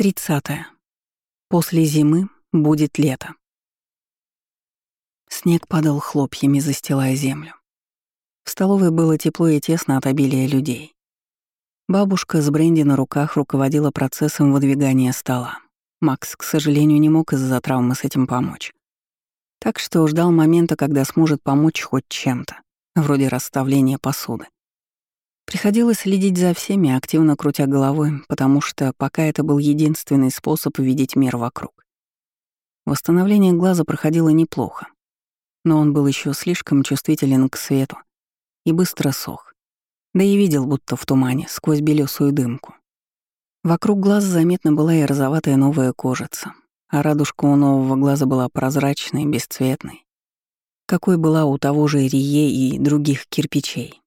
30. После зимы будет лето. Снег падал хлопьями, застилая землю. В столовой было тепло и тесно от обилия людей. Бабушка с бренди на руках руководила процессом выдвигания стола. Макс, к сожалению, не мог из-за травмы с этим помочь. Так что ждал момента, когда сможет помочь хоть чем-то, вроде расставления посуды. Приходилось следить за всеми, активно крутя головой, потому что пока это был единственный способ видеть мир вокруг. Восстановление глаза проходило неплохо, но он был еще слишком чувствителен к свету и быстро сох, да и видел будто в тумане, сквозь белесую дымку. Вокруг глаз заметно была и розоватая новая кожица, а радужка у нового глаза была прозрачной, бесцветной, какой была у того же Рие и других кирпичей.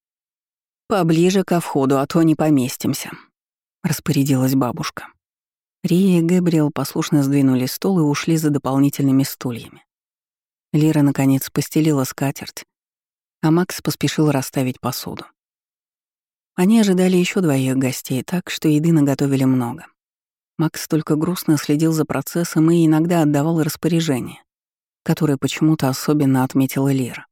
«Поближе ко входу, а то не поместимся», — распорядилась бабушка. Рия и Гэбриэл послушно сдвинули стол и ушли за дополнительными стульями. Лира, наконец, постелила скатерть, а Макс поспешил расставить посуду. Они ожидали еще двоих гостей, так что еды наготовили много. Макс только грустно следил за процессом и иногда отдавал распоряжение, которое почему-то особенно отметила Лира.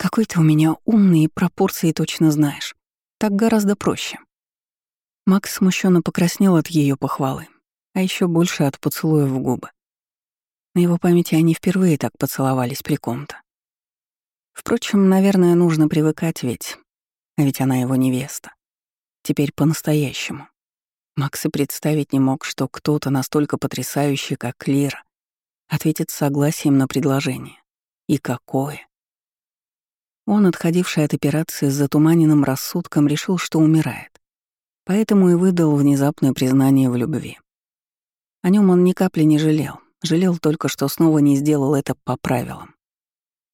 Какой ты у меня умный и пропорции точно знаешь. Так гораздо проще. Макс смущенно покраснел от ее похвалы, а еще больше от поцелуя в губы. На его памяти они впервые так поцеловались при ком-то. Впрочем, наверное, нужно привыкать ведь. А ведь она его невеста. Теперь по-настоящему. Макс и представить не мог, что кто-то настолько потрясающий, как Лира, ответит согласием на предложение. И какое. Он, отходивший от операции с затуманенным рассудком, решил, что умирает. Поэтому и выдал внезапное признание в любви. О нем он ни капли не жалел, жалел только, что снова не сделал это по правилам.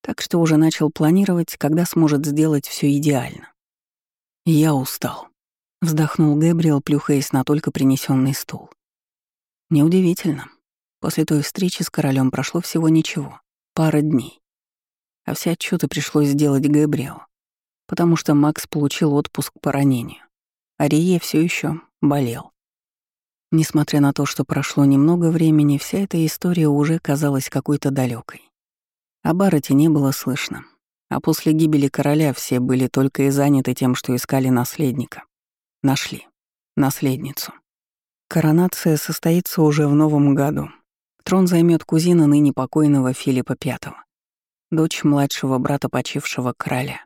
Так что уже начал планировать, когда сможет сделать все идеально. «Я устал», — вздохнул Гэбриэл, плюхаясь на только принесенный стул. Неудивительно. После той встречи с королем прошло всего ничего, пара дней а все отчеты пришлось сделать Габриэлу, потому что Макс получил отпуск по ранению, а все еще болел. Несмотря на то, что прошло немного времени, вся эта история уже казалась какой-то далекой. О Баррете не было слышно, а после гибели короля все были только и заняты тем, что искали наследника. Нашли. Наследницу. Коронация состоится уже в новом году. Трон займет кузина ныне покойного Филиппа V дочь младшего брата почившего короля.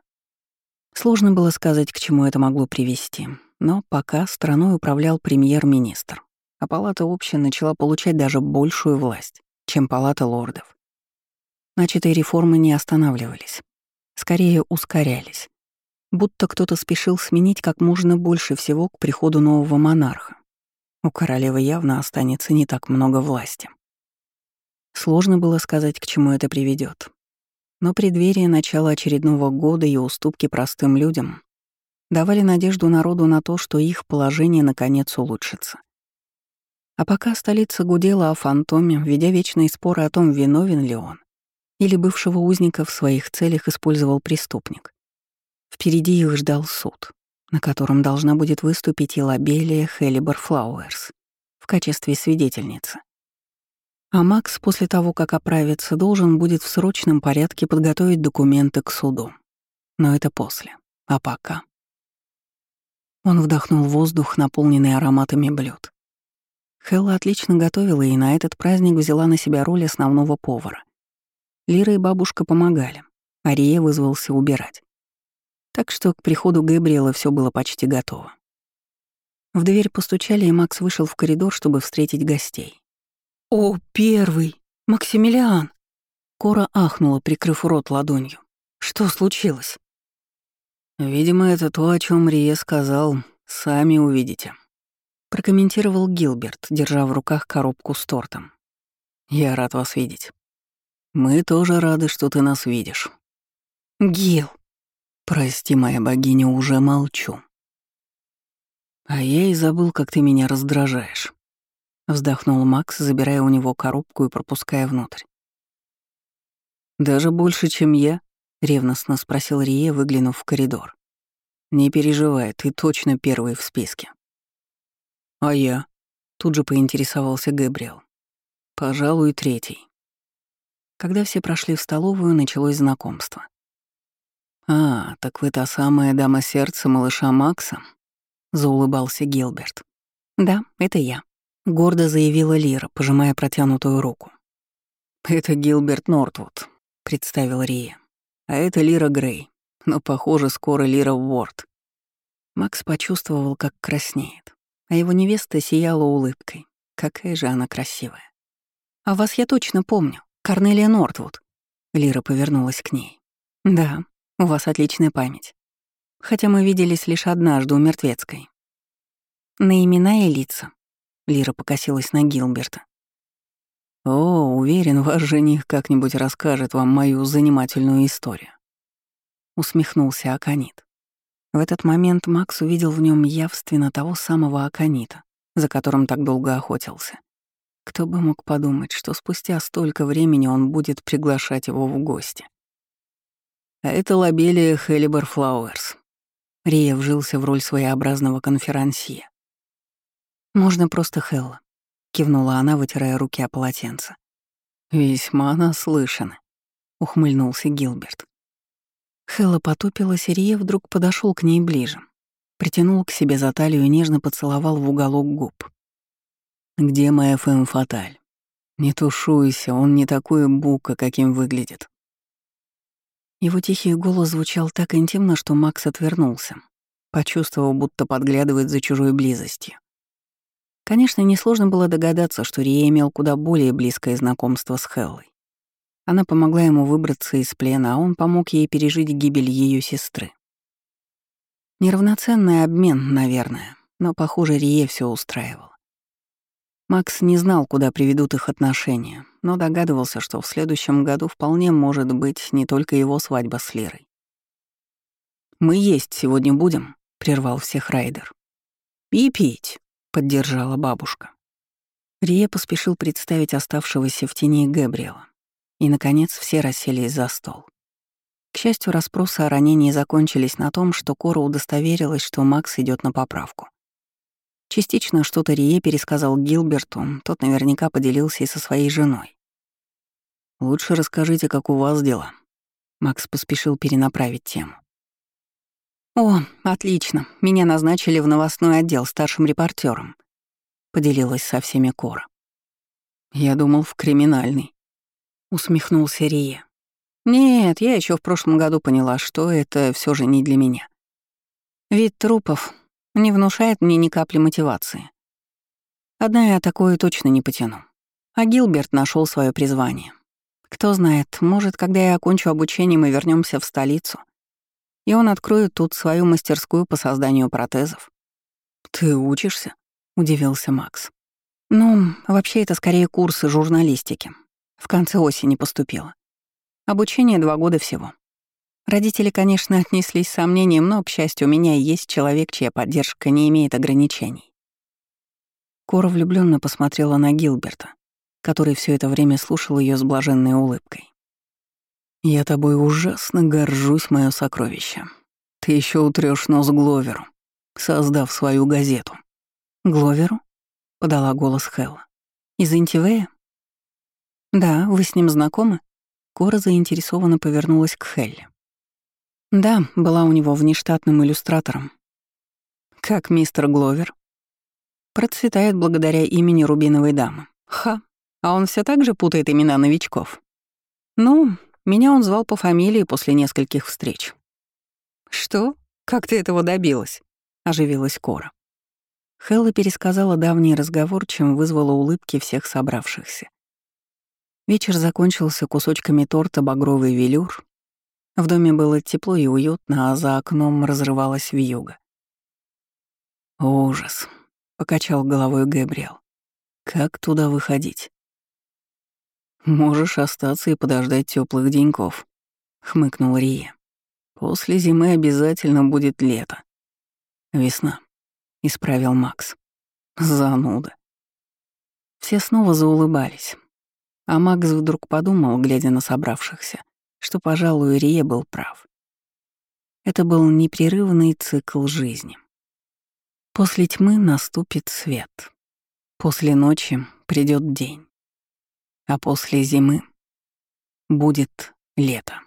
Сложно было сказать, к чему это могло привести, но пока страной управлял премьер-министр, а палата общин начала получать даже большую власть, чем палата лордов. Начатые реформы не останавливались, скорее ускорялись, будто кто-то спешил сменить как можно больше всего к приходу нового монарха. У королевы явно останется не так много власти. Сложно было сказать, к чему это приведет, но преддверие начала очередного года и уступки простым людям давали надежду народу на то, что их положение наконец улучшится. А пока столица гудела о фантоме, ведя вечные споры о том, виновен ли он, или бывшего узника в своих целях использовал преступник. Впереди их ждал суд, на котором должна будет выступить и Лабелия Хелибер Флауэрс в качестве свидетельницы. А Макс после того, как оправится, должен будет в срочном порядке подготовить документы к суду. Но это после. А пока... Он вдохнул воздух, наполненный ароматами блюд. Хелла отлично готовила и на этот праздник взяла на себя роль основного повара. Лира и бабушка помогали, а Рия вызвался убирать. Так что к приходу Габриэла все было почти готово. В дверь постучали, и Макс вышел в коридор, чтобы встретить гостей. «О, первый! Максимилиан!» Кора ахнула, прикрыв рот ладонью. «Что случилось?» «Видимо, это то, о чем Рие сказал. Сами увидите», — прокомментировал Гилберт, держа в руках коробку с тортом. «Я рад вас видеть. Мы тоже рады, что ты нас видишь». «Гил!» «Прости, моя богиня, уже молчу». «А я и забыл, как ты меня раздражаешь». Вздохнул Макс, забирая у него коробку и пропуская внутрь. «Даже больше, чем я?» — ревностно спросил Рие, выглянув в коридор. «Не переживай, ты точно первый в списке». «А я?» Тут же поинтересовался Гэбриэл. Пожалуй, третий. Когда все прошли в столовую, началось знакомство. «А, так вы та самая дама сердца малыша Макса?» — заулыбался Гилберт. «Да, это я», — гордо заявила Лира, пожимая протянутую руку. «Это Гилберт Нортвуд», — представил Рия. «А это Лира Грей, но, похоже, скоро Лира Уорд». Макс почувствовал, как краснеет, а его невеста сияла улыбкой. Какая же она красивая. «А вас я точно помню. Корнелия Нортвуд». Лира повернулась к ней. «Да, у вас отличная память. Хотя мы виделись лишь однажды у Мертвецкой». «На имена и лица», — Лира покосилась на Гилберта. «О, уверен, ваш жених как-нибудь расскажет вам мою занимательную историю», — усмехнулся Аконит. В этот момент Макс увидел в нем явственно того самого Аконита, за которым так долго охотился. Кто бы мог подумать, что спустя столько времени он будет приглашать его в гости. А это лобелия Хелибер Флауэрс. Рия вжился в роль своеобразного конферансье. «Можно просто Хелла», — кивнула она, вытирая руки о полотенце. «Весьма наслышаны», — ухмыльнулся Гилберт. Хелла потупилась, и Рия вдруг подошел к ней ближе. Притянул к себе за талию и нежно поцеловал в уголок губ. «Где моя фэм фаталь? Не тушуйся, он не такой бука, каким выглядит». Его тихий голос звучал так интимно, что Макс отвернулся, почувствовав, будто подглядывает за чужой близостью. Конечно, несложно было догадаться, что Рия имел куда более близкое знакомство с Хеллой. Она помогла ему выбраться из плена, а он помог ей пережить гибель ее сестры. Неравноценный обмен, наверное, но, похоже, Рие все устраивал. Макс не знал, куда приведут их отношения, но догадывался, что в следующем году вполне может быть не только его свадьба с Лирой. «Мы есть сегодня будем», — прервал всех Райдер. «И пить», — поддержала бабушка. Рие поспешил представить оставшегося в тени Габриэла. И, наконец, все расселись за стол. К счастью, расспросы о ранении закончились на том, что Кора удостоверилась, что Макс идет на поправку. Частично что-то Рие пересказал Гилберту, тот наверняка поделился и со своей женой. «Лучше расскажите, как у вас дела». Макс поспешил перенаправить тему. «О, отлично. Меня назначили в новостной отдел старшим репортером. поделилась со всеми Кора. «Я думал, в криминальный», — усмехнулся Рия. «Нет, я еще в прошлом году поняла, что это все же не для меня. Вид трупов не внушает мне ни капли мотивации. Одна я такое точно не потяну. А Гилберт нашел свое призвание. Кто знает, может, когда я окончу обучение, мы вернемся в столицу, и он откроет тут свою мастерскую по созданию протезов. «Ты учишься?» — удивился Макс. «Ну, вообще это скорее курсы журналистики. В конце осени поступила. Обучение два года всего. Родители, конечно, отнеслись с сомнением, но, к счастью, у меня есть человек, чья поддержка не имеет ограничений. Кора влюбленно посмотрела на Гилберта, который все это время слушал ее с блаженной улыбкой. «Я тобой ужасно горжусь, мое сокровище. Ты еще утрешь нос Гловеру, создав свою газету». «Гловеру?» — подала голос Хэлла. «Из Интивея?» «Да, вы с ним знакомы?» Кора заинтересованно повернулась к Хелле. Да, была у него внештатным иллюстратором. Как мистер Гловер. Процветает благодаря имени Рубиновой дамы. Ха, а он все так же путает имена новичков. Ну, меня он звал по фамилии после нескольких встреч. Что? Как ты этого добилась? Оживилась Кора. Хелла пересказала давний разговор, чем вызвала улыбки всех собравшихся. Вечер закончился кусочками торта «Багровый велюр», в доме было тепло и уютно, а за окном разрывалась вьюга. «Ужас», — покачал головой Габриэл. «Как туда выходить?» «Можешь остаться и подождать теплых деньков», — хмыкнул Рия. «После зимы обязательно будет лето». «Весна», — исправил Макс. «Зануда». Все снова заулыбались. А Макс вдруг подумал, глядя на собравшихся, что, пожалуй, Рие был прав. Это был непрерывный цикл жизни. После тьмы наступит свет. После ночи придет день, а после зимы будет лето.